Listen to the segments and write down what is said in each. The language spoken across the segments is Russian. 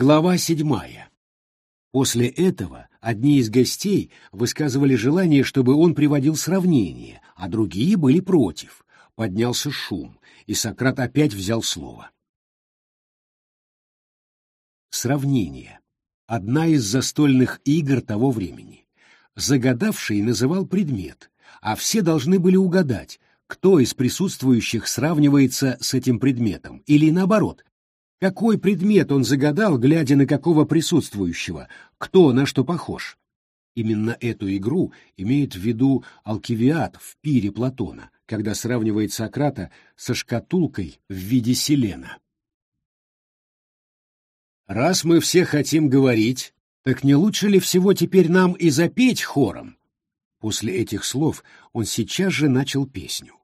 Глава седьмая. После этого одни из гостей высказывали желание, чтобы он приводил сравнение, а другие были против. Поднялся шум, и Сократ опять взял слово. Сравнение. Одна из застольных игр того времени. Загадавший называл предмет, а все должны были угадать, кто из присутствующих сравнивается с этим предметом, или наоборот, какой предмет он загадал, глядя на какого присутствующего, кто на что похож. Именно эту игру имеет в виду Алкивиад в пире Платона, когда сравнивает Сократа со шкатулкой в виде селена. «Раз мы все хотим говорить, так не лучше ли всего теперь нам и запеть хором?» После этих слов он сейчас же начал песню.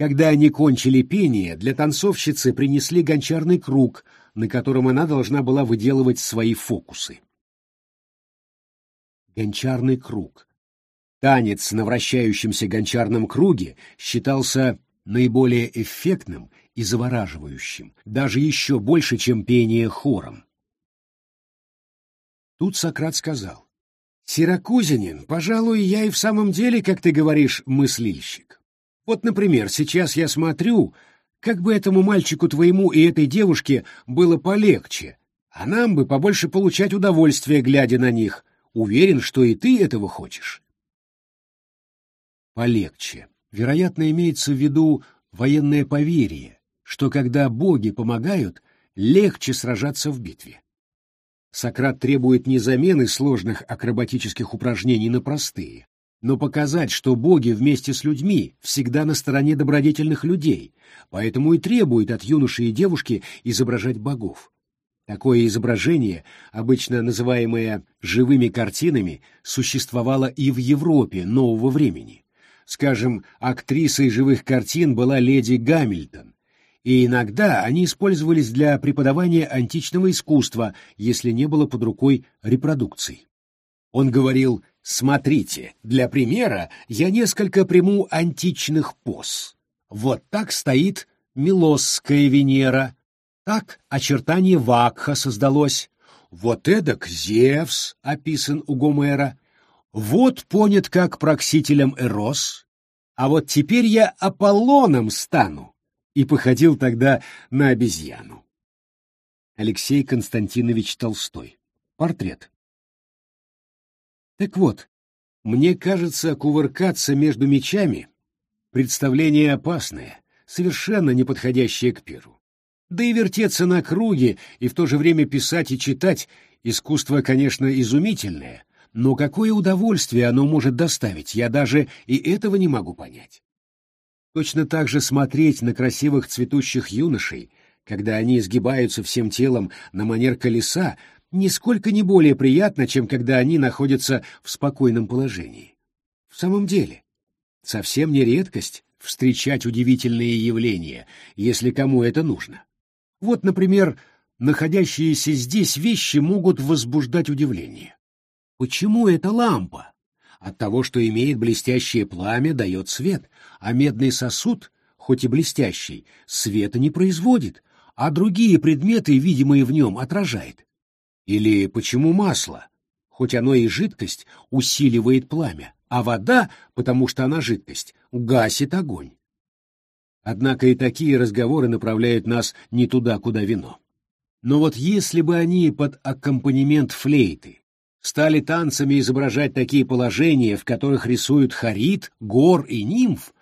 Когда они кончили пение, для танцовщицы принесли гончарный круг, на котором она должна была выделывать свои фокусы. Гончарный круг. Танец на вращающемся гончарном круге считался наиболее эффектным и завораживающим, даже еще больше, чем пение хором. Тут Сократ сказал, «Сиракузянин, пожалуй, я и в самом деле, как ты говоришь, мыслильщик. Вот, например, сейчас я смотрю, как бы этому мальчику твоему и этой девушке было полегче, а нам бы побольше получать удовольствие, глядя на них. Уверен, что и ты этого хочешь. Полегче. Вероятно, имеется в виду военное поверье, что когда боги помогают, легче сражаться в битве. Сократ требует не замены сложных акробатических упражнений на простые, но показать, что боги вместе с людьми всегда на стороне добродетельных людей, поэтому и требует от юноши и девушки изображать богов. Такое изображение, обычно называемое живыми картинами, существовало и в Европе нового времени. Скажем, актрисой живых картин была леди Гамильтон, и иногда они использовались для преподавания античного искусства, если не было под рукой репродукций. Он говорил Смотрите, для примера я несколько приму античных поз. Вот так стоит Милосская Венера, так очертание Вакха создалось, вот эдак Зевс описан у Гомера, вот понят как проксителем Эрос, а вот теперь я Аполлоном стану, и походил тогда на обезьяну. Алексей Константинович Толстой. Портрет. Так вот, мне кажется, кувыркаться между мечами — представление опасное, совершенно не подходящее к пиру. Да и вертеться на круге и в то же время писать и читать — искусство, конечно, изумительное, но какое удовольствие оно может доставить, я даже и этого не могу понять. Точно так же смотреть на красивых цветущих юношей, когда они изгибаются всем телом на манер колеса, нисколько не более приятно, чем когда они находятся в спокойном положении. В самом деле, совсем не редкость встречать удивительные явления, если кому это нужно. Вот, например, находящиеся здесь вещи могут возбуждать удивление. Почему эта лампа? От того, что имеет блестящее пламя, дает свет, а медный сосуд, хоть и блестящий, света не производит, а другие предметы, видимые в нем, отражает. Или почему масло, хоть оно и жидкость, усиливает пламя, а вода, потому что она жидкость, гасит огонь? Однако и такие разговоры направляют нас не туда, куда вино. Но вот если бы они под аккомпанемент флейты стали танцами изображать такие положения, в которых рисуют харит, гор и нимф,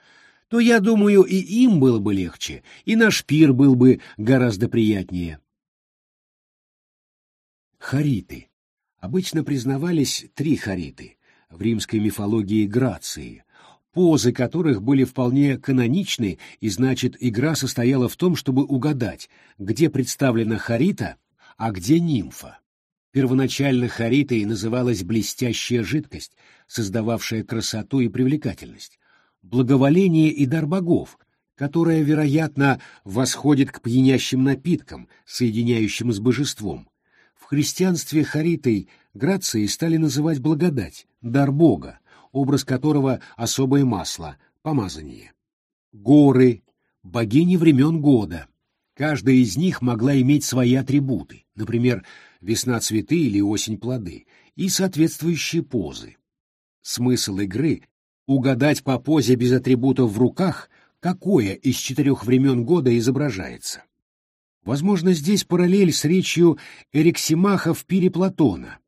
то, я думаю, и им было бы легче, и наш пир был бы гораздо приятнее. Хариты. Обычно признавались три хариты в римской мифологии Грации, позы которых были вполне каноничны, и значит, игра состояла в том, чтобы угадать, где представлена харита, а где нимфа. Первоначально харитой называлась блестящая жидкость, создававшая красоту и привлекательность, благоволение и дар богов, которая, вероятно, восходит к пьянящим напиткам, соединяющим с божеством, христианстве харитой грацией стали называть благодать, дар Бога, образ которого особое масло, помазание. Горы, богини времен года, Каждая из них могла иметь свои атрибуты, например, весна цветы или осень плоды, и соответствующие позы. Смысл игры — угадать по позе без атрибутов в руках, какое из четырех времен года изображается. Возможно, здесь параллель с речью Эриксимаха в пире Платона,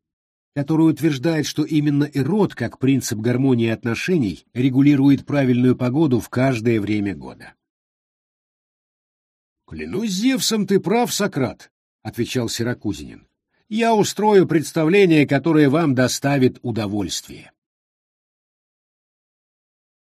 который утверждает, что именно Ирод, как принцип гармонии отношений, регулирует правильную погоду в каждое время года. «Клянусь Зевсом, ты прав, Сократ», — отвечал Сиракузинин. «Я устрою представление, которое вам доставит удовольствие».